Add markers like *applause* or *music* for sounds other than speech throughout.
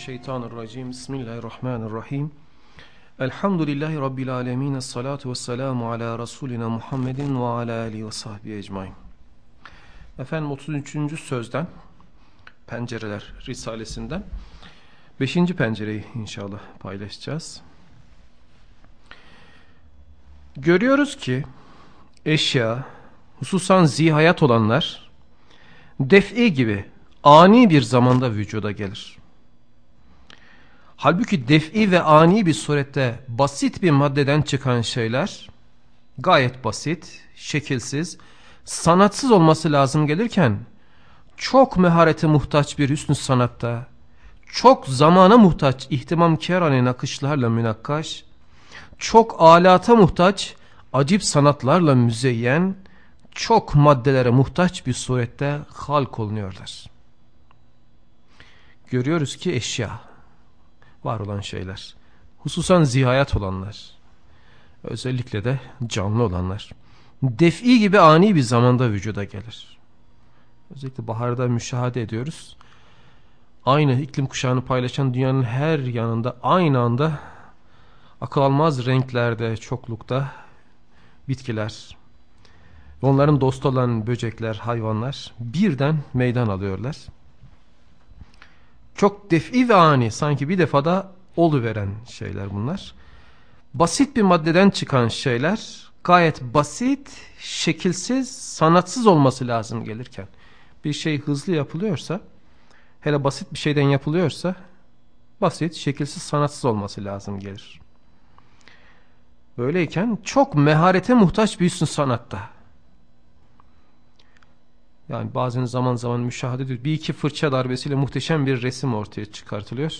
Euzubillahimineşşeytanirracim. Bismillahirrahmanirrahim. Elhamdülillahi Rabbil alemin. Esselatu vesselamu ala Resulina Muhammedin ve ala alihi ve sahbihi ecmain. Efendim 33. sözden Pencereler Risalesinden 5. pencereyi inşallah paylaşacağız. Görüyoruz ki eşya, hususan zihayat olanlar def'i gibi ani bir zamanda vücuda gelir. Halbuki def'i ve ani bir surette basit bir maddeden çıkan şeyler gayet basit, şekilsiz, sanatsız olması lazım gelirken çok meharete muhtaç bir hüsnü sanatta, çok zamana muhtaç ihtimamkârane nakışlarla münakkaş, çok alata muhtaç acip sanatlarla müzeyyen, çok maddelere muhtaç bir surette halk olunuyorlar. Görüyoruz ki eşya, var olan şeyler, hususan zihayat olanlar, özellikle de canlı olanlar, def'i gibi ani bir zamanda vücuda gelir. Özellikle baharda müşahede ediyoruz. Aynı iklim kuşağını paylaşan dünyanın her yanında aynı anda akıl almaz renklerde, çoklukta bitkiler, onların dostu olan böcekler, hayvanlar birden meydan alıyorlar. Çok def'i ve ani sanki bir defada oluveren şeyler bunlar. Basit bir maddeden çıkan şeyler gayet basit, şekilsiz, sanatsız olması lazım gelirken. Bir şey hızlı yapılıyorsa, hele basit bir şeyden yapılıyorsa basit, şekilsiz, sanatsız olması lazım gelir. Böyleyken çok meharete muhtaç bir üstün sanatta. Yani bazen zaman zaman müşahede ediyoruz. Bir iki fırça darbesiyle muhteşem bir resim ortaya çıkartılıyor.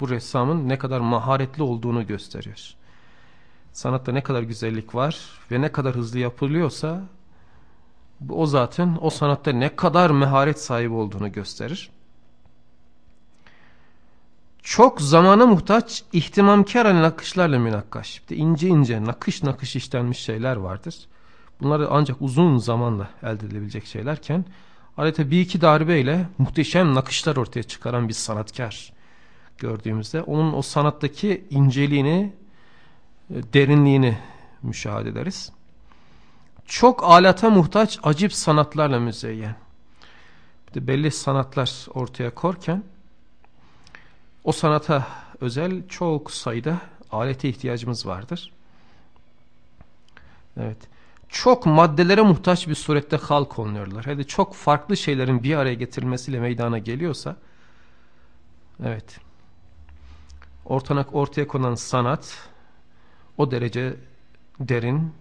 Bu ressamın ne kadar maharetli olduğunu gösteriyor. Sanatta ne kadar güzellik var ve ne kadar hızlı yapılıyorsa o zaten o sanatta ne kadar meharet sahibi olduğunu gösterir. Çok zamana muhtaç ihtimamkar nakışlarla münakkaş. İşte ince ince nakış nakış işlenmiş şeyler vardır. Bunlar ancak uzun zamanla elde edilebilecek şeylerken adeta bir iki darbeyle muhteşem nakışlar ortaya çıkaran bir sanatkar gördüğümüzde onun o sanattaki inceliğini, derinliğini müşahede ederiz. Çok alata muhtaç acip sanatlarla müzeyyen. Bir de belli sanatlar ortaya korken o sanata özel çok sayıda alete ihtiyacımız vardır. Evet çok maddelere muhtaç bir surette halk oluyorlar. Hadi çok farklı şeylerin bir araya getirilmesiyle meydana geliyorsa evet ortanak ortaya konan sanat o derece derin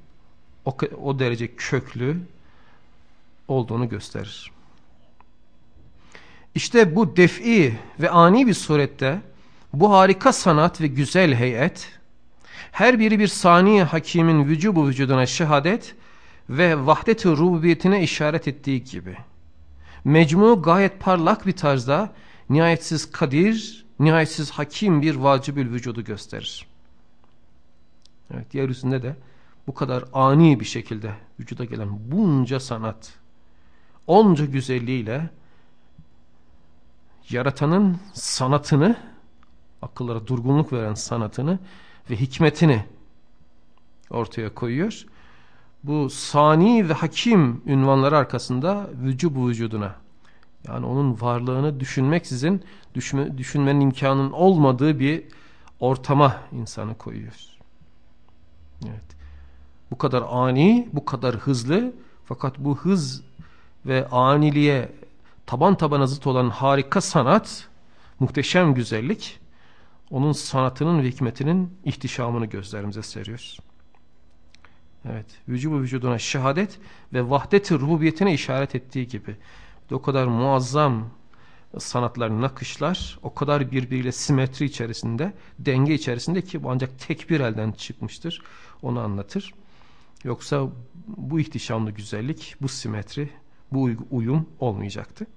o, o derece köklü olduğunu gösterir. İşte bu def'i ve ani bir surette bu harika sanat ve güzel heyet her biri bir saniye hakimin vücubu vücuduna şehadet ve vahdet-i rububiyetine işaret ettiği gibi. Mecmu gayet parlak bir tarzda nihayetsiz kadir, nihayetsiz hakim bir vacibül vücudu gösterir. Evet, yeryüzünde de bu kadar ani bir şekilde vücuda gelen bunca sanat, onca güzelliğiyle yaratanın sanatını, akıllara durgunluk veren sanatını ve hikmetini ortaya koyuyor bu sani ve hakim ünvanları arkasında vücubu vücuduna yani onun varlığını düşünmeksizin düşünme, düşünmenin imkanının olmadığı bir ortama insanı koyuyor. Evet. Bu kadar ani, bu kadar hızlı fakat bu hız ve aniliğe taban tabana zıt olan harika sanat, muhteşem güzellik onun sanatının ve hikmetinin ihtişamını gözlerimize seriyor. Evet, vücubu vücuduna şehadet ve vahdet-i rububiyetine işaret ettiği gibi. O kadar muazzam sanatlar, nakışlar o kadar birbiriyle simetri içerisinde, denge içerisinde ki bu ancak tek bir elden çıkmıştır. Onu anlatır. Yoksa bu ihtişamlı güzellik, bu simetri, bu uyum olmayacaktı.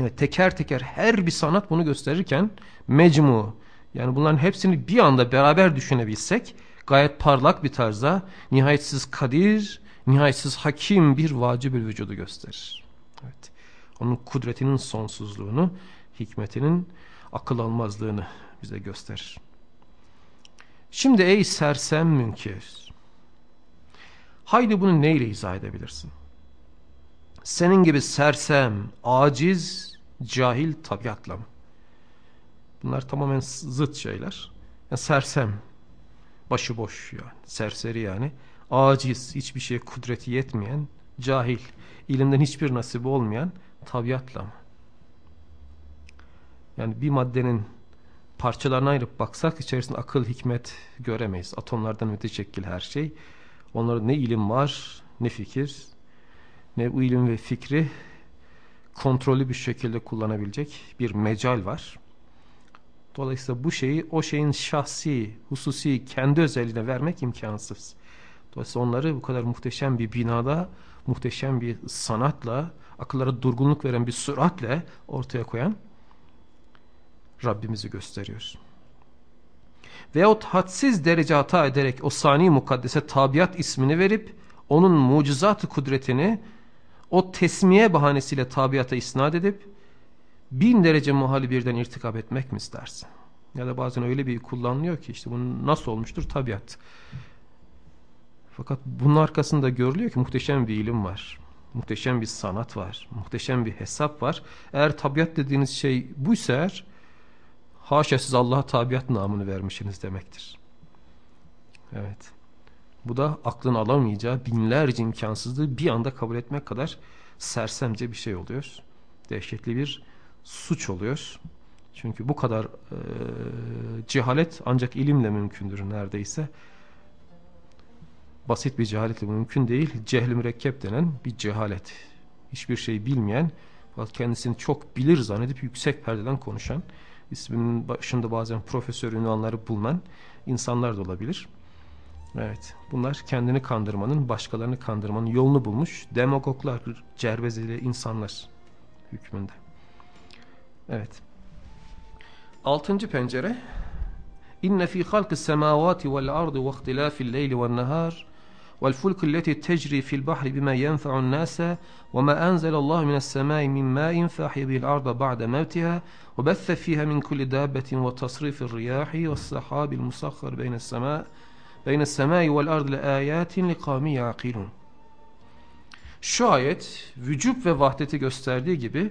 Evet, teker teker her bir sanat bunu gösterirken mecmu yani bunların hepsini bir anda beraber düşünebilsek gayet parlak bir tarzda nihayetsiz kadir, nihayetsiz hakim bir vacibül vücudu gösterir. Evet. Onun kudretinin sonsuzluğunu, hikmetinin akıl almazlığını bize gösterir. Şimdi ey sersem münkir. Haydi bunu neyle izah edebilirsin? Senin gibi sersem, aciz, cahil tabiatla mı? Bunlar tamamen zıt şeyler. Yani sersem, başıboş yani, serseri yani. Aciz, hiçbir şeye kudreti yetmeyen, cahil, ilimden hiçbir nasibi olmayan tabiatla mı? Yani bir maddenin parçalarına ayırıp baksak içerisinde akıl, hikmet göremeyiz. Atomlardan müteşekkil her şey. Onlarda ne ilim var, ne fikir, ne bu ilim ve fikri kontrollü bir şekilde kullanabilecek bir mecal var. Dolayısıyla bu şeyi o şeyin şahsi, hususi, kendi özelliğine vermek imkansız. Dolayısıyla onları bu kadar muhteşem bir binada, muhteşem bir sanatla, akıllara durgunluk veren bir süratle ortaya koyan Rabbimizi gösteriyor. Veyahut hadsiz derece hata ederek o sani mukaddese tabiat ismini verip onun mucizat kudretini o tesmiye bahanesiyle tabiata isnat edip bin derece muhali birden irtikap etmek mi istersin? Ya da bazen öyle bir kullanılıyor ki işte bunun nasıl olmuştur? Tabiat. Fakat bunun arkasında görülüyor ki muhteşem bir ilim var. Muhteşem bir sanat var. Muhteşem bir hesap var. Eğer tabiat dediğiniz şey buysa eğer haşa siz Allah'a tabiat namını vermişsiniz demektir. Evet. Bu da aklın alamayacağı binlerce imkansızlığı bir anda kabul etmek kadar sersemce bir şey oluyor. Dehşetli bir suç oluyor. Çünkü bu kadar e, cehalet ancak ilimle mümkündür neredeyse. Basit bir cehaletle mümkün değil. Cehli mürekkep denen bir cehalet. Hiçbir şey bilmeyen, kendisini çok bilir zannedip yüksek perdeden konuşan, isminin başında bazen profesör ünvanları bulunan insanlar da olabilir. Evet, bunlar kendini kandırmanın, başkalarını kandırmanın yolunu bulmuş demagoglar, cervezeli insanlar hükmünde. Evet. Altıncı pencere. İnne fi halkis semavati vel ardı ve ihtilafil leyli vel nehar vel fulkü leti tecri fil bahri bima yenfa'un nase ve ma enzelallahu mines semai min ma'in fahye bil arda ba'de mevtiha ve bethe fiha min kulli dabbetin ve tasrifir riyahi ve sahabil musakhar beynes semai beyne semai vel ard le ayatin li kavmi yaqilun. Şu ayet vücub ve vahdeti gösterdiği gibi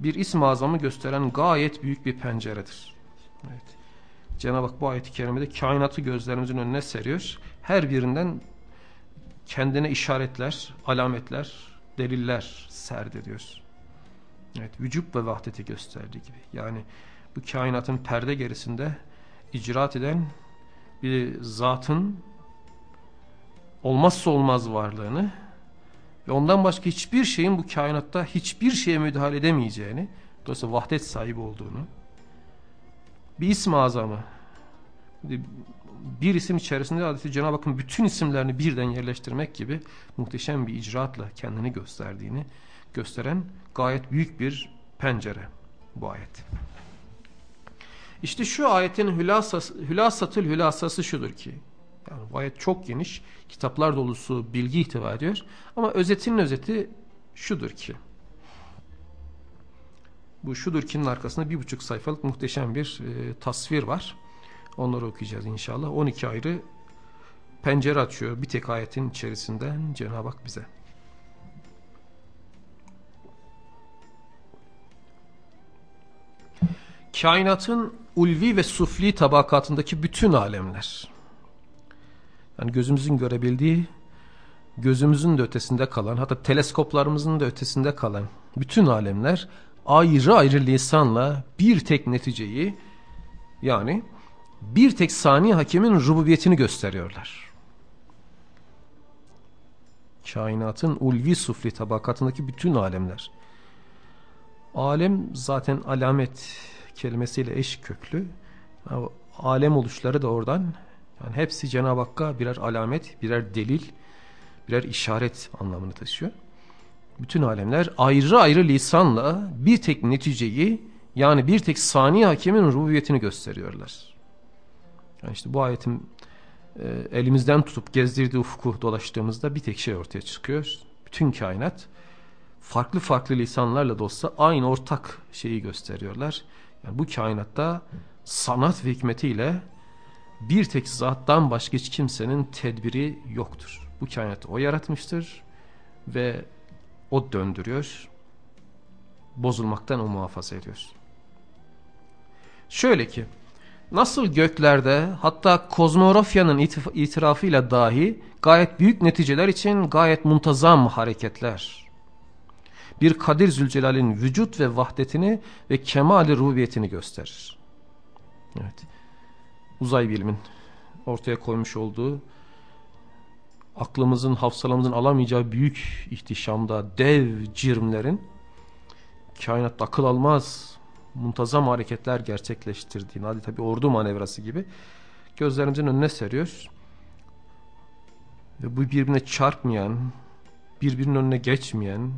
bir ism azamı gösteren gayet büyük bir penceredir. Evet. Cenab-ı Hak bu ayeti kerimede kainatı gözlerimizin önüne seriyor. Her birinden kendine işaretler, alametler, deliller serdediyor. Evet, vücut ve vahdeti gösterdiği gibi. Yani bu kainatın perde gerisinde icraat eden bir zatın olmazsa olmaz varlığını ve ondan başka hiçbir şeyin bu kainatta hiçbir şeye müdahale edemeyeceğini, dolayısıyla vahdet sahibi olduğunu, bir ism azamı, bir isim içerisinde adeti Cenab-ı Hakk'ın bütün isimlerini birden yerleştirmek gibi muhteşem bir icraatla kendini gösterdiğini gösteren gayet büyük bir pencere bu ayet. İşte şu ayetin hülasası, hülasatül hülasası şudur ki yani bu ayet çok geniş kitaplar dolusu bilgi ihtiva ediyor ama özetinin özeti şudur ki bu şudur ki'nin arkasında bir buçuk sayfalık muhteşem bir e, tasvir var. Onları okuyacağız inşallah. 12 ayrı pencere açıyor bir tek ayetin içerisinden Cenab-ı Hak bize. Kainatın ulvi ve sufli tabakatındaki bütün alemler. Yani gözümüzün görebildiği, gözümüzün de ötesinde kalan, hatta teleskoplarımızın da ötesinde kalan bütün alemler ayrı ayrı lisanla bir tek neticeyi yani bir tek sani hakemin rububiyetini gösteriyorlar. Kainatın ulvi sufli tabakatındaki bütün alemler. Alem zaten alamet kelimesiyle eş köklü. Alem oluşları da oradan. Yani hepsi Cenab-ı Hakk'a birer alamet, birer delil, birer işaret anlamını taşıyor. Bütün alemler ayrı ayrı lisanla bir tek neticeyi yani bir tek sani hakemin rububiyetini gösteriyorlar. Yani işte bu ayetin e, elimizden tutup gezdirdiği ufku dolaştığımızda bir tek şey ortaya çıkıyor. Bütün kainat farklı farklı lisanlarla da olsa aynı ortak şeyi gösteriyorlar. Yani bu kainatta sanat ve hikmetiyle bir tek zattan başka hiç kimsenin tedbiri yoktur. Bu kainatı o yaratmıştır ve o döndürüyor. Bozulmaktan o muhafaza ediyor. Şöyle ki nasıl göklerde hatta kozmografyanın itirafıyla dahi gayet büyük neticeler için gayet muntazam hareketler. Bir Kadir Zülcelal'in vücut ve vahdetini ve kemali rubiyetini gösterir. Evet. Uzay bilimin ortaya koymuş olduğu aklımızın, hafsalamızın alamayacağı büyük ihtişamda dev cirmlerin kainat akıl almaz muntazam hareketler gerçekleştirdiğini, hadi tabi ordu manevrası gibi gözlerimizin önüne seriyor. Ve bu birbirine çarpmayan, birbirinin önüne geçmeyen,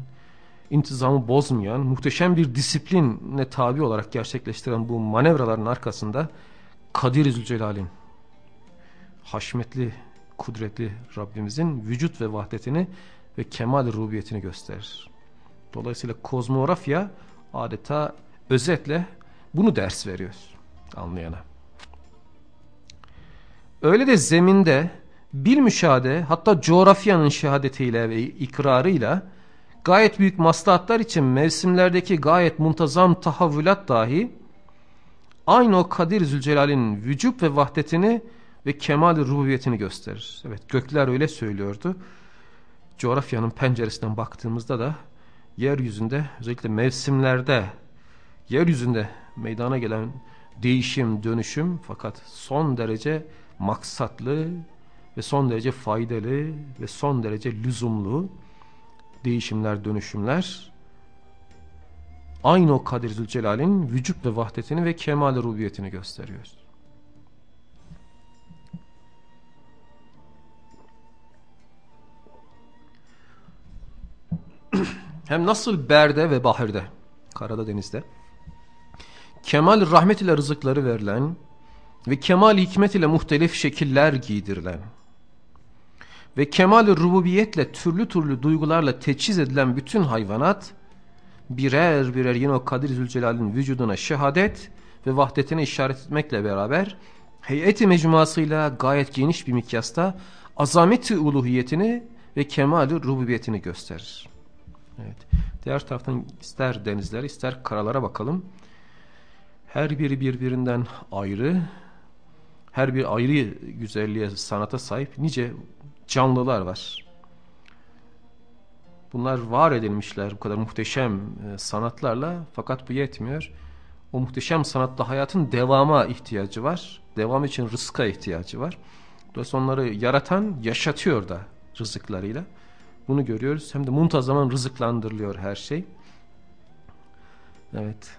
intizamı bozmayan, muhteşem bir disiplinle tabi olarak gerçekleştiren bu manevraların arkasında Kadir Zülcelal'in, haşmetli, kudretli Rabbimizin vücut ve vahdetini ve kemal rubiyetini gösterir. Dolayısıyla kozmografya adeta özetle bunu ders veriyor anlayana. Öyle de zeminde bil müşahede hatta coğrafyanın şehadetiyle ve ikrarıyla gayet büyük maslahatlar için mevsimlerdeki gayet muntazam tahavvülat dahi aynı o Kadir Zülcelal'in vücut ve vahdetini ve kemal rububiyetini gösterir. Evet gökler öyle söylüyordu. Coğrafyanın penceresinden baktığımızda da yeryüzünde özellikle mevsimlerde yeryüzünde meydana gelen değişim, dönüşüm fakat son derece maksatlı ve son derece faydalı ve son derece lüzumlu değişimler, dönüşümler aynı o Kadir Zülcelal'in vücut ve vahdetini ve kemal rubiyetini gösteriyor. *clears throat* Hem nasıl berde ve bahirde, karada denizde, kemal rahmet ile rızıkları verilen ve kemal hikmet ile muhtelif şekiller giydirilen ve kemal rububiyetle türlü türlü duygularla teçhiz edilen bütün hayvanat birer birer yine o Kadir Zülcelal'in vücuduna şehadet ve vahdetine işaret etmekle beraber heyeti mecmuasıyla gayet geniş bir mikyasta azameti uluhiyetini ve kemali rububiyetini gösterir. Evet. Diğer taraftan ister denizlere ister karalara bakalım. Her biri birbirinden ayrı, her bir ayrı güzelliğe, sanata sahip nice canlılar var. Bunlar var edilmişler bu kadar muhteşem e, sanatlarla fakat bu yetmiyor. O muhteşem sanatta hayatın devama ihtiyacı var. Devam için rızka ihtiyacı var. Dolayısıyla onları yaratan yaşatıyor da rızıklarıyla. Bunu görüyoruz. Hem de muntazaman rızıklandırılıyor her şey. Evet.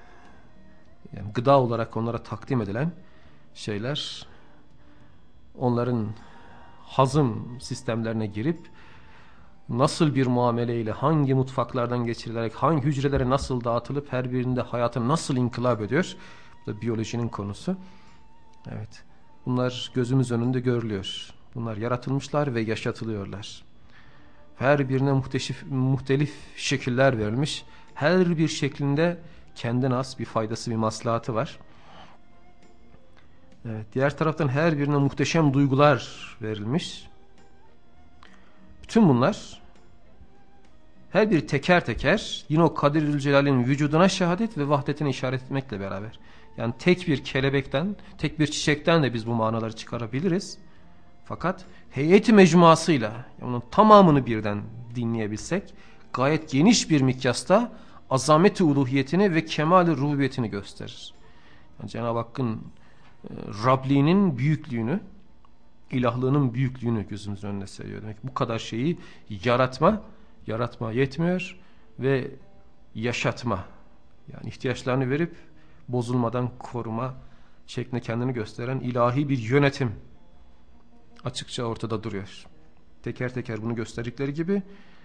Yani gıda olarak onlara takdim edilen şeyler onların hazım sistemlerine girip nasıl bir muameleyle hangi mutfaklardan geçirilerek hangi hücrelere nasıl dağıtılıp her birinde hayatı nasıl inkılap ediyor. Bu da biyolojinin konusu. Evet. Bunlar gözümüz önünde görülüyor. Bunlar yaratılmışlar ve yaşatılıyorlar. Her birine muhteşif, muhtelif şekiller verilmiş. Her bir şeklinde kendine az bir faydası, bir maslahatı var. Evet, diğer taraftan her birine muhteşem duygular verilmiş. Bütün bunlar her bir teker teker yine o Kadir Celal'in vücuduna şehadet ve vahdetine işaret etmekle beraber. Yani tek bir kelebekten, tek bir çiçekten de biz bu manaları çıkarabiliriz. Fakat heyeti mecmuasıyla onun tamamını birden dinleyebilsek gayet geniş bir mikyasta azameti uluhiyetini ve kemali rububiyetini gösterir. Yani Cenab-ı Hakk'ın e, Rabliğinin büyüklüğünü, ilahlığının büyüklüğünü gözümüzün önüne seriyor. Demek bu kadar şeyi yaratma, yaratma yetmiyor ve yaşatma. Yani ihtiyaçlarını verip bozulmadan koruma şeklinde kendini gösteren ilahi bir yönetim açıkça ortada duruyor. Teker teker bunu gösterdikleri gibi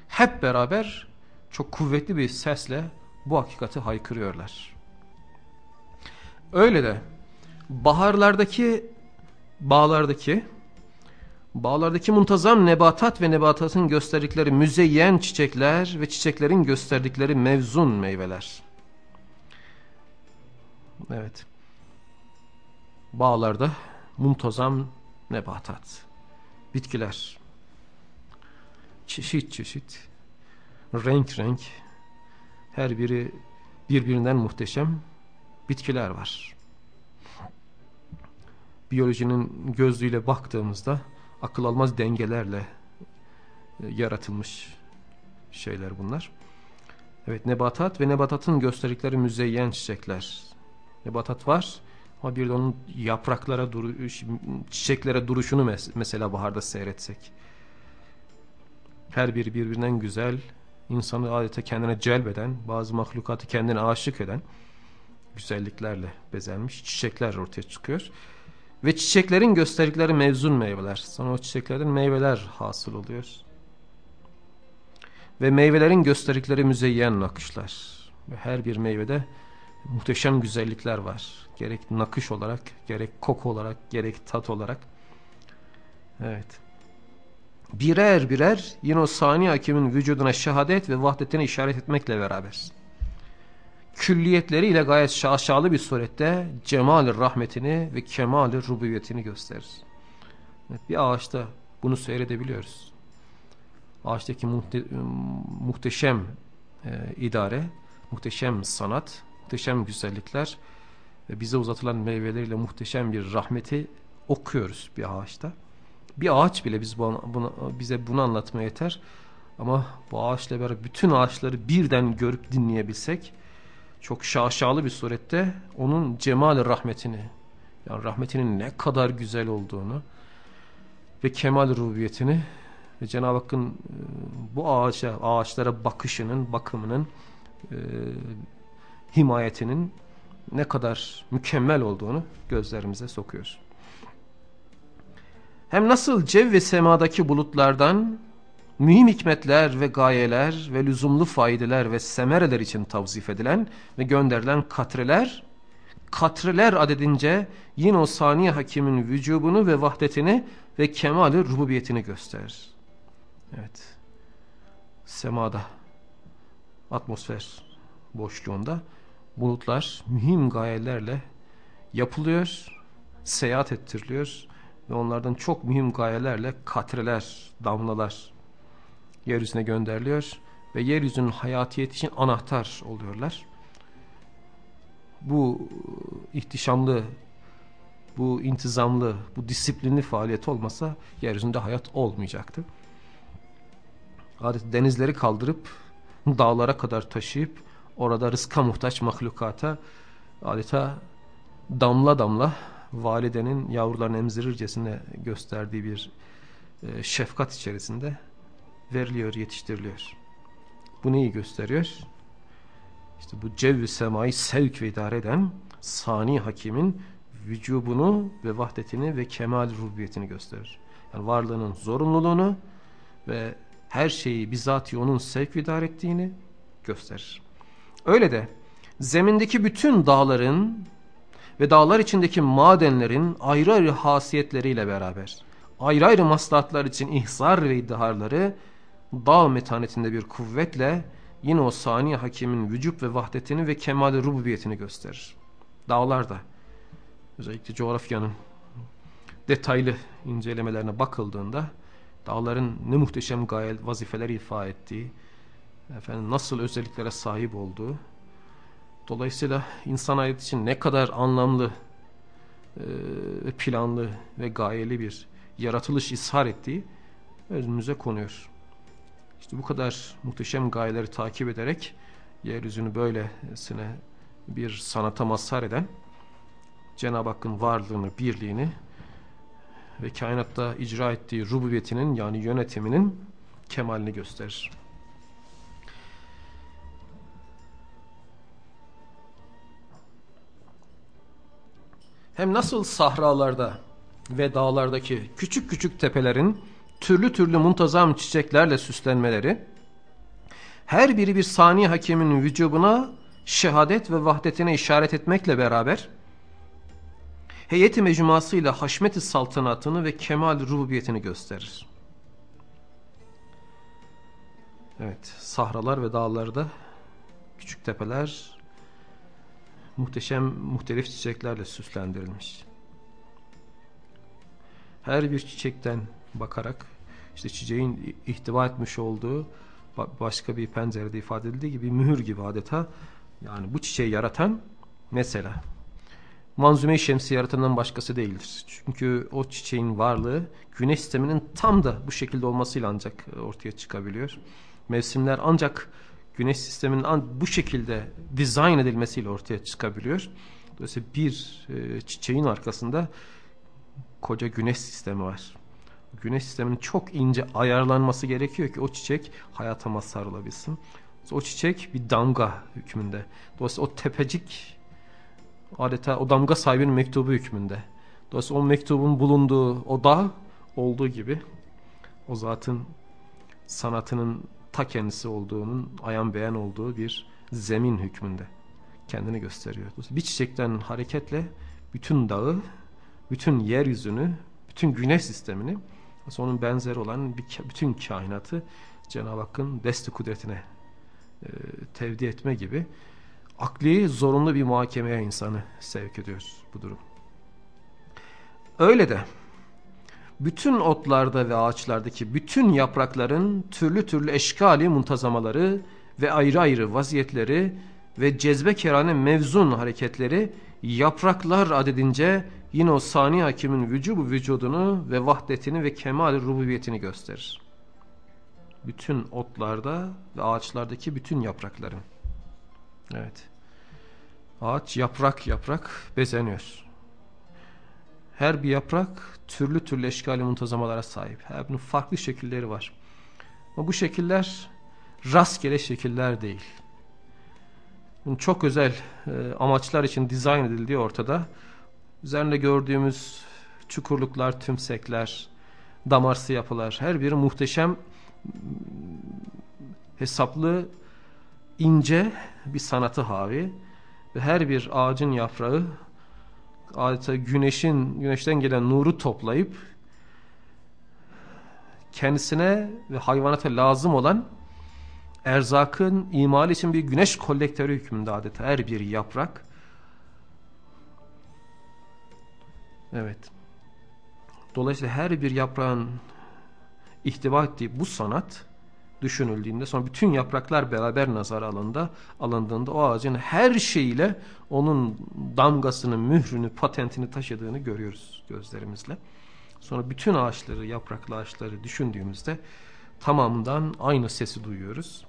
hep beraber çok kuvvetli bir sesle bu hakikati haykırıyorlar. Öyle de baharlardaki bağlardaki bağlardaki muntazam nebatat ve nebatatın gösterdikleri müzeyyen çiçekler ve çiçeklerin gösterdikleri mevzun meyveler. Evet. Bağlarda muntazam nebatat, bitkiler, çeşit çeşit, renk renk, her biri birbirinden muhteşem bitkiler var. Biyolojinin gözlüğüyle baktığımızda akıl almaz dengelerle e, yaratılmış şeyler bunlar. Evet nebatat ve nebatatın gösterdikleri müzeyyen çiçekler. Nebatat var ama bir de onun yapraklara duruş, çiçeklere duruşunu mes mesela baharda seyretsek. Her biri birbirinden güzel, insanı adeta kendine celbeden, bazı mahlukatı kendine aşık eden güzelliklerle bezenmiş çiçekler ortaya çıkıyor. Ve çiçeklerin gösterdikleri mevzun meyveler. Sonra o çiçeklerden meyveler hasıl oluyor. Ve meyvelerin gösterdikleri müzeyyen nakışlar. Ve her bir meyvede muhteşem güzellikler var. Gerek nakış olarak, gerek koku olarak, gerek tat olarak. Evet. Birer birer yine o sani hakimin vücuduna şehadet ve vahdetine işaret etmekle beraber. Külliyetleriyle gayet şaşalı bir surette cemal rahmetini ve kemal rububiyetini gösterir. Evet, bir ağaçta bunu seyredebiliyoruz. Ağaçtaki muhte muhteşem e, idare, muhteşem sanat, muhteşem güzellikler ve bize uzatılan meyveleriyle muhteşem bir rahmeti okuyoruz bir ağaçta. Bir ağaç bile biz bu, bunu, bize bunu anlatmaya yeter. Ama bu ağaçla beraber bütün ağaçları birden görüp dinleyebilsek çok şaşalı bir surette onun cemal rahmetini yani rahmetinin ne kadar güzel olduğunu ve kemal rububiyetini ve Cenab-ı Hakk'ın e, bu ağaça, ağaçlara bakışının, bakımının e, himayetinin ne kadar mükemmel olduğunu gözlerimize sokuyor. Hem nasıl cev ve semadaki bulutlardan mühim hikmetler ve gayeler ve lüzumlu faydeler ve semereler için tavzif edilen ve gönderilen katreler, katreler adedince yine o saniye hakimin vücubunu ve vahdetini ve kemali rububiyetini gösterir. Evet, semada, atmosfer boşluğunda bulutlar mühim gayelerle yapılıyor, seyahat ettiriliyor ve onlardan çok mühim gayelerle katreler, damlalar yeryüzüne gönderiliyor ve yeryüzünün hayatiyeti için anahtar oluyorlar. Bu ihtişamlı, bu intizamlı, bu disiplinli faaliyet olmasa yeryüzünde hayat olmayacaktı. Adeta denizleri kaldırıp dağlara kadar taşıyıp orada rızka muhtaç mahlukata adeta damla damla validenin yavrularını emzirircesine gösterdiği bir e, şefkat içerisinde veriliyor, yetiştiriliyor. Bu neyi gösteriyor? İşte bu cevvi semayı sevk ve idare eden sani hakimin vücubunu ve vahdetini ve kemal rububiyetini gösterir. Yani varlığının zorunluluğunu ve her şeyi bizzat onun sevk ve idare ettiğini gösterir. Öyle de zemindeki bütün dağların ve dağlar içindeki madenlerin ayrı ayrı hasiyetleriyle beraber ayrı ayrı maslahatlar için ihzar ve iddiharları dağ metanetinde bir kuvvetle yine o saniye hakimin vücut ve vahdetini ve kemal rububiyetini gösterir. Dağlar da özellikle coğrafyanın detaylı incelemelerine bakıldığında dağların ne muhteşem gaye vazifeler ifa ettiği, efendim nasıl özelliklere sahip olduğu, dolayısıyla insan hayatı için ne kadar anlamlı, planlı ve gayeli bir yaratılış ishar ettiği önümüze konuyor. İşte bu kadar muhteşem gayeleri takip ederek yeryüzünü böylesine bir sanata mazhar eden Cenab-ı Hakk'ın varlığını, birliğini ve kainatta icra ettiği rububiyetinin yani yönetiminin kemalini gösterir. Hem nasıl sahralarda ve dağlardaki küçük küçük tepelerin türlü türlü muntazam çiçeklerle süslenmeleri, her biri bir sani hakimin vücubuna şehadet ve vahdetine işaret etmekle beraber, heyeti mecmuasıyla haşmeti saltanatını ve kemal rububiyetini gösterir. Evet, sahralar ve dağlarda küçük tepeler muhteşem muhtelif çiçeklerle süslendirilmiş. Her bir çiçekten bakarak işte çiçeğin ihtiva etmiş olduğu başka bir pencerede ifade edildiği gibi mühür gibi adeta yani bu çiçeği yaratan mesela manzume-i şemsi yaratandan başkası değildir. Çünkü o çiçeğin varlığı güneş sisteminin tam da bu şekilde olmasıyla ancak ortaya çıkabiliyor. Mevsimler ancak güneş sisteminin bu şekilde dizayn edilmesiyle ortaya çıkabiliyor. Dolayısıyla bir e, çiçeğin arkasında koca güneş sistemi var. Güneş sisteminin çok ince ayarlanması gerekiyor ki o çiçek hayata mazhar olabilsin. O çiçek bir damga hükmünde. Dolayısıyla o tepecik adeta o damga sahibinin mektubu hükmünde. Dolayısıyla o mektubun bulunduğu o dağ olduğu gibi o zatın sanatının ta kendisi olduğunun ayan beyan olduğu bir zemin hükmünde kendini gösteriyor. Bir çiçekten hareketle bütün dağı, bütün yeryüzünü, bütün güneş sistemini, onun benzeri olan bütün kainatı Cenab-ı Hakk'ın desti kudretine e, tevdi etme gibi akli zorunlu bir muhakemeye insanı sevk ediyor bu durum. Öyle de bütün otlarda ve ağaçlardaki bütün yaprakların türlü türlü eşkali muntazamaları ve ayrı ayrı vaziyetleri ve cezbe kerane mevzun hareketleri yapraklar adedince yine o sani hakimin vücubu vücudunu ve vahdetini ve kemal rububiyetini gösterir. Bütün otlarda ve ağaçlardaki bütün yaprakların. Evet. Ağaç yaprak yaprak bezeniyor. Her bir yaprak türlü türlü eşkali muntazamalara sahip. Her birinin farklı şekilleri var. Ama bu şekiller rastgele şekiller değil. Bunun çok özel e, amaçlar için dizayn edildiği ortada. Üzerinde gördüğümüz çukurluklar, tümsekler, damarsı yapılar her biri muhteşem hesaplı ince bir sanatı havi ve her bir ağacın yaprağı adeta güneşin güneşten gelen nuru toplayıp kendisine ve hayvanata lazım olan erzakın imal için bir güneş kolektörü hükmünde adeta her bir yaprak. Evet. Dolayısıyla her bir yaprağın ihtiva ettiği bu sanat düşünüldüğünde sonra bütün yapraklar beraber nazar alında alındığında o ağacın her şeyiyle onun damgasını, mührünü, patentini taşıdığını görüyoruz gözlerimizle. Sonra bütün ağaçları, yapraklı ağaçları düşündüğümüzde tamamından aynı sesi duyuyoruz.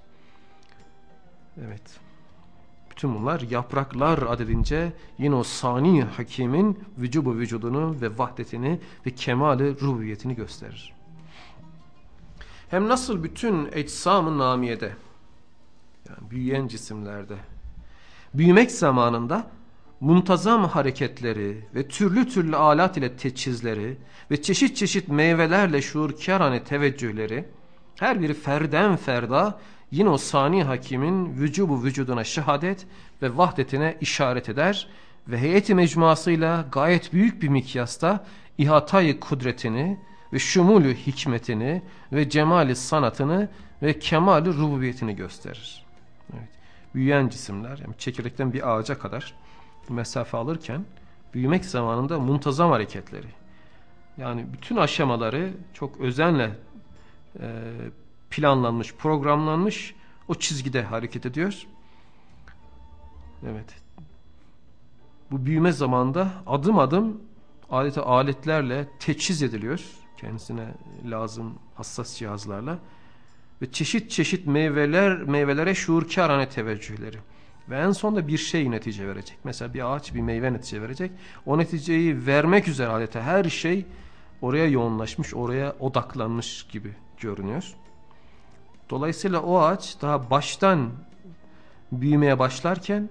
Evet. Bütün bunlar yapraklar adedince yine o sani hakimin vücubu vücudunu ve vahdetini ve kemali rububiyetini gösterir. Hem nasıl bütün eczam-ı namiyede yani büyüyen cisimlerde büyümek zamanında muntazam hareketleri ve türlü türlü alat ile teçhizleri ve çeşit çeşit meyvelerle şuurkârane teveccühleri her biri ferden ferda yine o sani hakimin vücubu vücuduna şehadet ve vahdetine işaret eder ve heyeti mecmuasıyla gayet büyük bir mikyasta ihatayı kudretini ve şumulü hikmetini ve cemali sanatını ve kemali rububiyetini gösterir. Evet. Büyüyen cisimler yani çekirdekten bir ağaca kadar mesafe alırken büyümek zamanında muntazam hareketleri yani bütün aşamaları çok özenle e, planlanmış, programlanmış o çizgide hareket ediyor. Evet. Bu büyüme zamanında adım adım adeta aletlerle teçhiz ediliyor kendisine lazım hassas cihazlarla ve çeşit çeşit meyveler meyvelere şuurkârane teveccühleri ve en sonunda bir şey netice verecek. Mesela bir ağaç bir meyve netice verecek. O neticeyi vermek üzere adeta her şey oraya yoğunlaşmış, oraya odaklanmış gibi görünüyor. Dolayısıyla o ağaç daha baştan büyümeye başlarken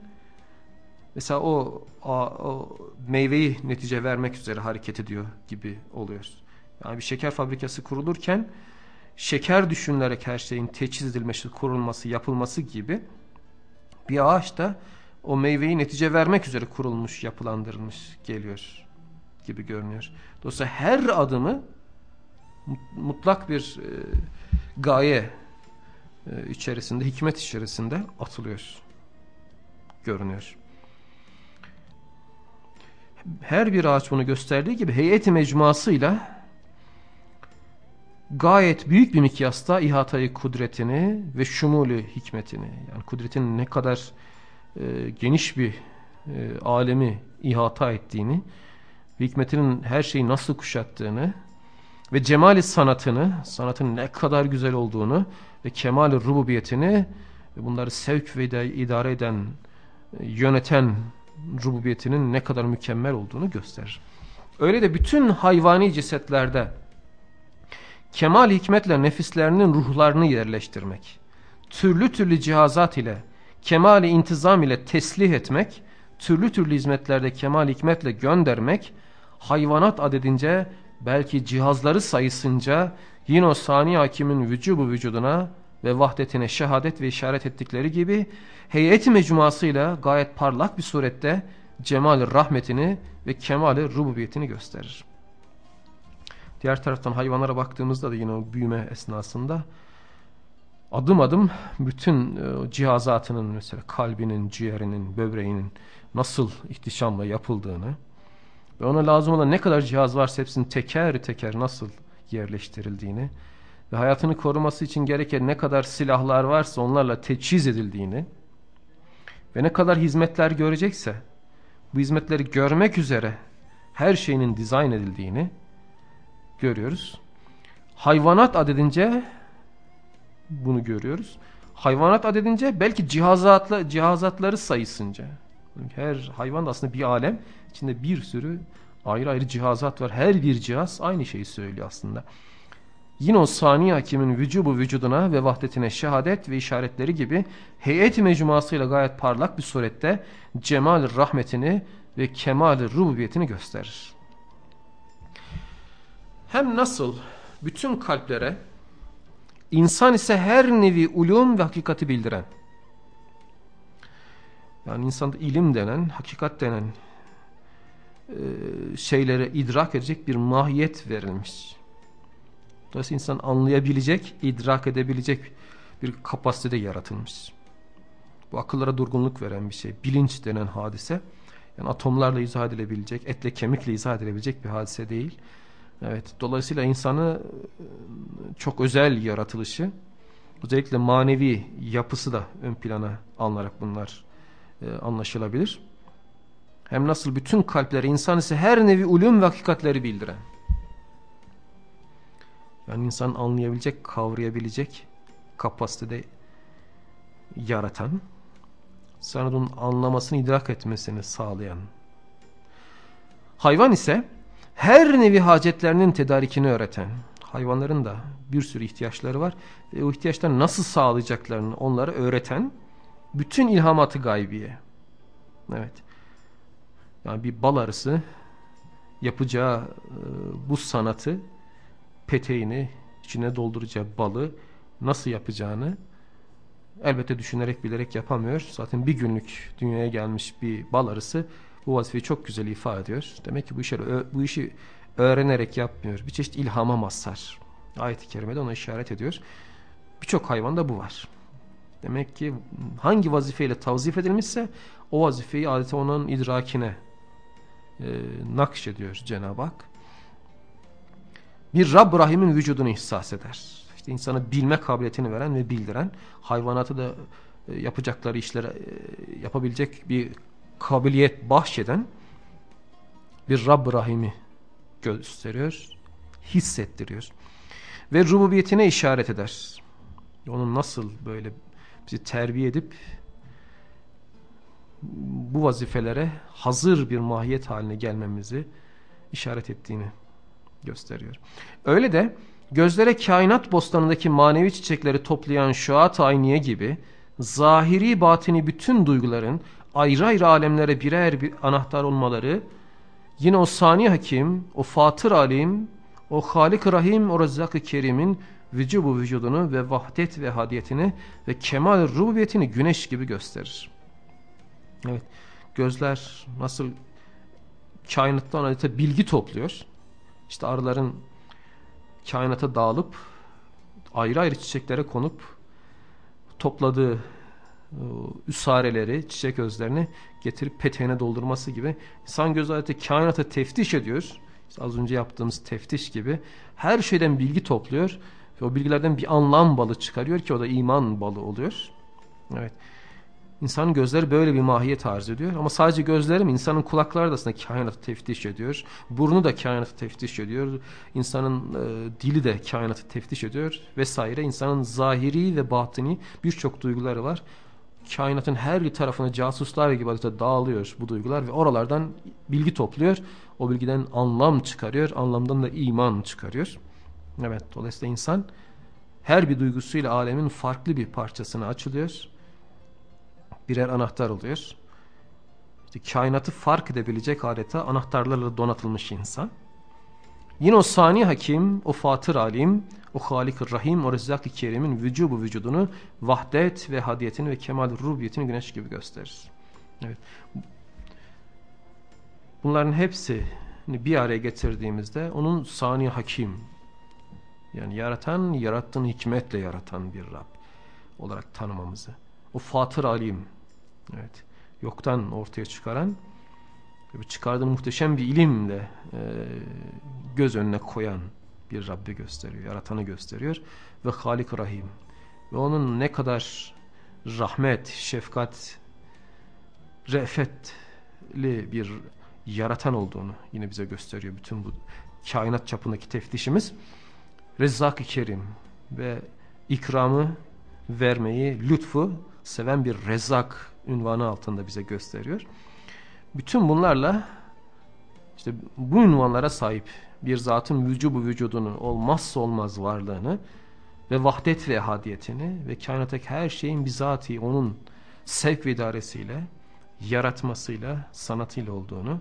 mesela o, o, o meyveyi netice vermek üzere hareket ediyor gibi oluyor. Yani bir şeker fabrikası kurulurken şeker düşünülerek her şeyin teçhiz edilmesi, kurulması, yapılması gibi bir ağaç da o meyveyi netice vermek üzere kurulmuş, yapılandırılmış geliyor gibi görünüyor. Dolayısıyla her adımı mutlak bir e, gaye içerisinde, hikmet içerisinde atılıyor. Görünüyor. her bir ağaç bunu gösterdiği gibi heyeti mecmuasıyla gayet büyük bir mikyasta ihatayı kudretini ve şumulü hikmetini yani kudretin ne kadar e, geniş bir e, alemi ihata ettiğini hikmetinin her şeyi nasıl kuşattığını ve cemali sanatını, sanatın ne kadar güzel olduğunu ve kemali rububiyetini bunları sevk ve idare eden, e, yöneten rububiyetinin ne kadar mükemmel olduğunu gösterir. Öyle de bütün hayvani cesetlerde kemal hikmetle nefislerinin ruhlarını yerleştirmek, türlü türlü cihazat ile, kemali intizam ile teslih etmek, türlü türlü hizmetlerde kemal hikmetle göndermek, hayvanat adedince belki cihazları sayısınca yine o sani hakimin vücubu vücuduna ve vahdetine şehadet ve işaret ettikleri gibi heyet mecmuasıyla gayet parlak bir surette cemal rahmetini ve kemal rububiyetini gösterir. Diğer taraftan hayvanlara baktığımızda da yine o büyüme esnasında adım adım bütün e, cihazatının mesela kalbinin, ciğerinin, böbreğinin nasıl ihtişamla yapıldığını ve ona lazım olan ne kadar cihaz varsa hepsinin teker teker nasıl yerleştirildiğini ve hayatını koruması için gereken ne kadar silahlar varsa onlarla teçhiz edildiğini ve ne kadar hizmetler görecekse bu hizmetleri görmek üzere her şeyinin dizayn edildiğini görüyoruz. Hayvanat adedince bunu görüyoruz. Hayvanat adedince belki cihazatla, cihazatları sayısınca. Her hayvan da aslında bir alem. İçinde bir sürü ayrı ayrı cihazat var. Her bir cihaz aynı şeyi söylüyor aslında. Yine o sani hakimin vücubu vücuduna ve vahdetine şehadet ve işaretleri gibi heyet mecmuasıyla gayet parlak bir surette cemal rahmetini ve kemal rububiyetini gösterir. Hem nasıl bütün kalplere insan ise her nevi ulum ve hakikati bildiren yani insanda ilim denen, hakikat denen şeylere idrak edecek bir mahiyet verilmiş. Dolayısıyla insan anlayabilecek, idrak edebilecek bir kapasitede yaratılmış. Bu akıllara durgunluk veren bir şey. Bilinç denen hadise. Yani atomlarla izah edilebilecek, etle kemikle izah edilebilecek bir hadise değil. Evet, dolayısıyla insanı e, çok özel yaratılışı, özellikle manevi yapısı da ön plana alınarak bunlar e, anlaşılabilir. Hem nasıl bütün kalpleri insan ise her nevi ulum ve hakikatleri bildiren. Yani insan anlayabilecek, kavrayabilecek kapasitede yaratan, sonra onun anlamasını, idrak etmesini sağlayan. Hayvan ise her nevi hacetlerinin tedarikini öğreten. Hayvanların da bir sürü ihtiyaçları var. Ve o ihtiyaçları nasıl sağlayacaklarını onlara öğreten bütün ilhamatı gaybiye. Evet. Yani bir bal arısı yapacağı e, bu sanatı peteğini içine dolduracağı balı nasıl yapacağını elbette düşünerek bilerek yapamıyor. Zaten bir günlük dünyaya gelmiş bir bal arısı bu vazifeyi çok güzel ifade ediyor. Demek ki bu işi, bu işi öğrenerek yapmıyor. Bir çeşit ilhama mazhar. Ayet-i kerimede ona işaret ediyor. Birçok hayvanda bu var. Demek ki hangi vazifeyle tavzif edilmişse o vazifeyi adeta onun idrakine e, nakşediyor Cenab-ı Hak. Bir Rab Rahim'in vücudunu ihsas eder. İşte insana bilme kabiliyetini veren ve bildiren, hayvanatı da e, yapacakları işlere e, yapabilecek bir kabiliyet bahşeden bir Rab Rahim'i gösteriyor, hissettiriyor. Ve rububiyetine işaret eder. Onun nasıl böyle bizi terbiye edip bu vazifelere hazır bir mahiyet haline gelmemizi işaret ettiğini gösteriyor. Öyle de gözlere kainat bostanındaki manevi çiçekleri toplayan şuat ayniye gibi zahiri batini bütün duyguların ayrı ayrı alemlere birer bir anahtar olmaları yine o sani hakim, o fatır alim, o halik rahim, o rezzak-ı kerimin vücubu vücudunu ve vahdet ve hadiyetini ve kemal rububiyetini güneş gibi gösterir. Evet, gözler nasıl kainattan adeta bilgi topluyor. İşte arıların kainata dağılıp ayrı ayrı çiçeklere konup topladığı üsareleri, çiçek özlerini getirip peteğine doldurması gibi insan gözü adeta kainatı teftiş ediyor. İşte az önce yaptığımız teftiş gibi her şeyden bilgi topluyor ve o bilgilerden bir anlam balı çıkarıyor ki o da iman balı oluyor. Evet. İnsanın gözleri böyle bir mahiyet arz ediyor. Ama sadece gözleri mi? İnsanın kulakları da aslında kainatı teftiş ediyor. Burnu da kainatı teftiş ediyor. İnsanın e, dili de kainatı teftiş ediyor vesaire. İnsanın zahiri ve batini birçok duyguları var. Kainatın her bir tarafına casuslar gibi adeta dağılıyor bu duygular ve oralardan bilgi topluyor. O bilgiden anlam çıkarıyor. Anlamdan da iman çıkarıyor. Evet dolayısıyla insan her bir duygusuyla alemin farklı bir parçasına açılıyor birer anahtar oluyor. İşte kainatı fark edebilecek adeta anahtarlarla donatılmış insan. Yine o sani hakim, o fatır alim, o halik rahim, o rezzak-ı kerimin vücubu vücudunu, vahdet ve hadiyetini ve kemal rubiyetini güneş gibi gösterir. Evet. Bunların hepsi bir araya getirdiğimizde onun sani hakim, yani yaratan, yarattığın hikmetle yaratan bir Rab olarak tanımamızı o Fatır Alim. Evet. Yoktan ortaya çıkaran çıkardığı muhteşem bir ilimle e, göz önüne koyan bir Rabbi gösteriyor, yaratanı gösteriyor ve Halik Rahim. Ve onun ne kadar rahmet, şefkat, re'fetli bir yaratan olduğunu yine bize gösteriyor bütün bu kainat çapındaki teftişimiz. Rezzak-ı Kerim ve ikramı vermeyi, lütfu seven bir rezak ünvanı altında bize gösteriyor. Bütün bunlarla işte bu ünvanlara sahip bir zatın vücubu vücudunu olmazsa olmaz varlığını ve vahdet ve hadiyetini ve kainattaki her şeyin bizatihi onun sevk ve idaresiyle yaratmasıyla sanatıyla olduğunu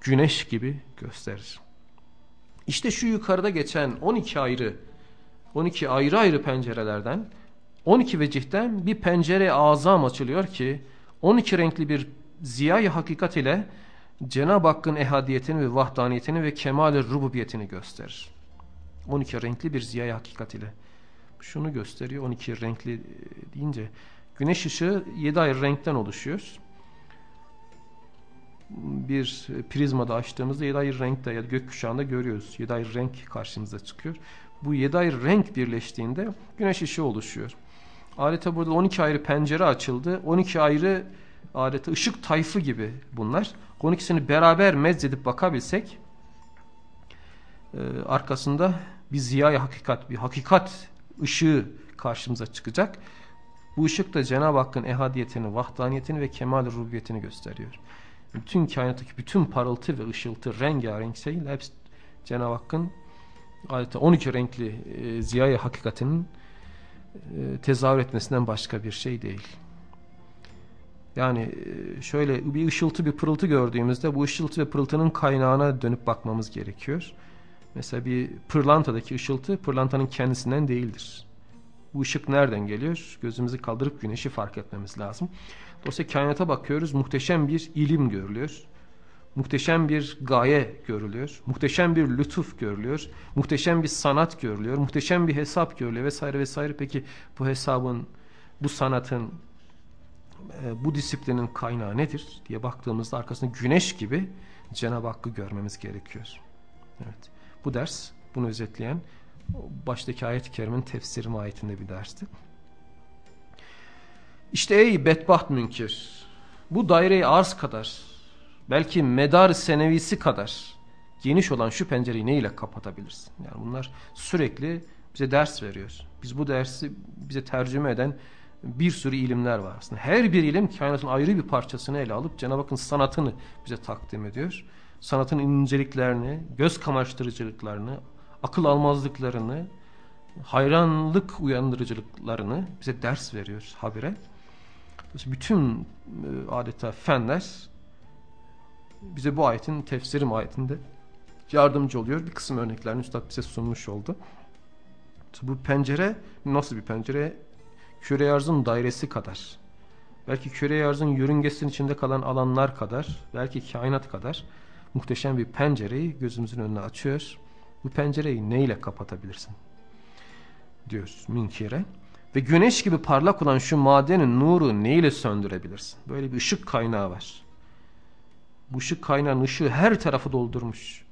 güneş gibi gösterir. İşte şu yukarıda geçen 12 ayrı 12 ayrı ayrı pencerelerden 12 vecihten bir pencere azam açılıyor ki 12 renkli bir ziyayı hakikat ile Cenab-ı Hakk'ın ehadiyetini ve vahdaniyetini ve kemal-i rububiyetini gösterir. 12 renkli bir ziyayı hakikat ile. Şunu gösteriyor 12 renkli deyince güneş ışığı 7 ayrı renkten oluşuyor. Bir prizmada açtığımızda 7 ayrı renkte ya da gökkuşağında görüyoruz. 7 ayrı renk karşımıza çıkıyor. Bu 7 ayrı renk birleştiğinde güneş ışığı oluşuyor. Adeta burada 12 ayrı pencere açıldı. 12 ayrı adeta ışık tayfı gibi bunlar. 12'sini beraber meczedip bakabilsek e, arkasında bir ziyaya hakikat, bir hakikat ışığı karşımıza çıkacak. Bu ışık da Cenab-ı Hakk'ın ehadiyetini, vahdaniyetini ve kemal rububiyetini gösteriyor. Bütün kainattaki bütün parıltı ve ışıltı rengarenk şeyle hepsi Cenab-ı Hakk'ın adeta 12 renkli e, ziyaya hakikatinin tezahür etmesinden başka bir şey değil. Yani e, şöyle bir ışıltı bir pırıltı gördüğümüzde bu ışıltı ve pırıltının kaynağına dönüp bakmamız gerekiyor. Mesela bir pırlantadaki ışıltı pırlantanın kendisinden değildir. Bu ışık nereden geliyor? Gözümüzü kaldırıp güneşi fark etmemiz lazım. Dolayısıyla kainata bakıyoruz muhteşem bir ilim görülüyor muhteşem bir gaye görülüyor. Muhteşem bir lütuf görülüyor. Muhteşem bir sanat görülüyor. Muhteşem bir hesap görülüyor vesaire vesaire. Peki bu hesabın, bu sanatın, e, bu disiplinin kaynağı nedir diye baktığımızda arkasında güneş gibi Cenab-ı Hakk'ı görmemiz gerekiyor. Evet. Bu ders bunu özetleyen baştaki ayet-i kerimin tefsiri ayetinde bir dersti. İşte ey bedbaht münkir bu daire arz kadar belki medar senevisi kadar geniş olan şu pencereyi neyle kapatabilirsin? Yani bunlar sürekli bize ders veriyor. Biz bu dersi bize tercüme eden bir sürü ilimler var aslında. Her bir ilim kainatın ayrı bir parçasını ele alıp Cenab-ı Hakk'ın sanatını bize takdim ediyor. Sanatın inceliklerini, göz kamaştırıcılıklarını, akıl almazlıklarını, hayranlık uyandırıcılıklarını bize ders veriyor habire. Bütün e, adeta fenler bize bu ayetin tefsirim ayetinde yardımcı oluyor. Bir kısım örneklerini Üstad bize sunmuş oldu. Bu pencere nasıl bir pencere? Küre arzın dairesi kadar. Belki küre arzın yörüngesinin içinde kalan alanlar kadar. Belki kainat kadar. Muhteşem bir pencereyi gözümüzün önüne açıyor. Bu pencereyi neyle kapatabilirsin? Diyor Minkire. Ve güneş gibi parlak olan şu madenin nuru neyle söndürebilirsin? Böyle bir ışık kaynağı var. Bu ışık kaynağının ışığı her tarafı doldurmuş.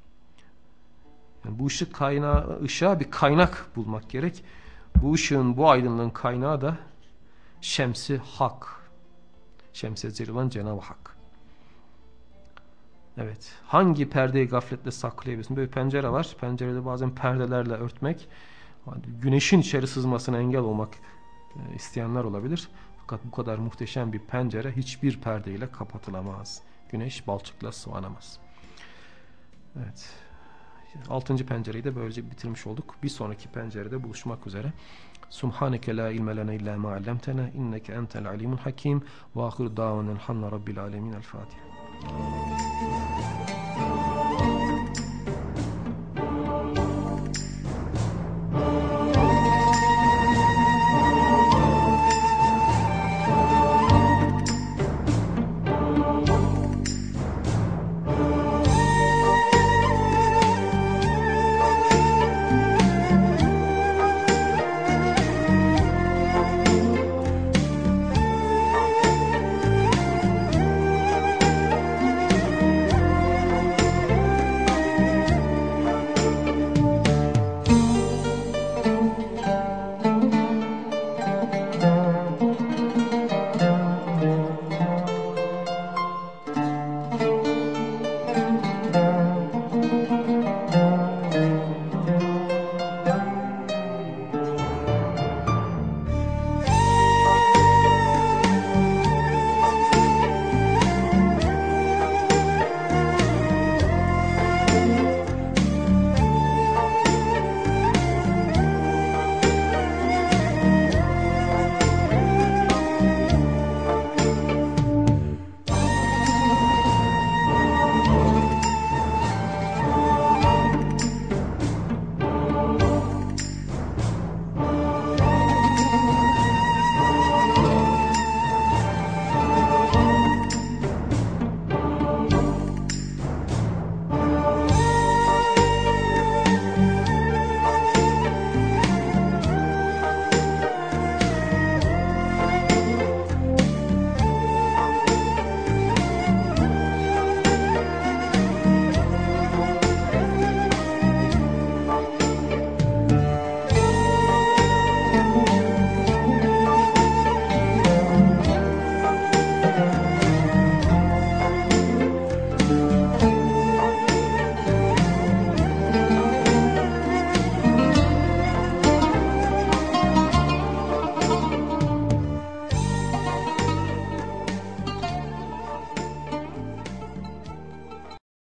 Yani bu ışık kaynağı, ışığa bir kaynak bulmak gerek. Bu ışığın, bu aydınlığın kaynağı da şemsi hak. Şemsi ezel olan Cenab-ı Hak. Evet. Hangi perdeyi gafletle saklayabilirsin? Böyle pencere var. Pencerede bazen perdelerle örtmek, güneşin içeri sızmasına engel olmak e, isteyenler olabilir. Fakat bu kadar muhteşem bir pencere hiçbir perdeyle kapatılamaz. Güneş balçıkla sıvanamaz. Evet. Altıncı pencereyi de böylece bitirmiş olduk. Bir sonraki pencerede buluşmak üzere. Subhaneke la ilme lena illa ma allamtena inneke entel alimul hakim ve ahir davanen hamna rabbil alemin el Fatiha.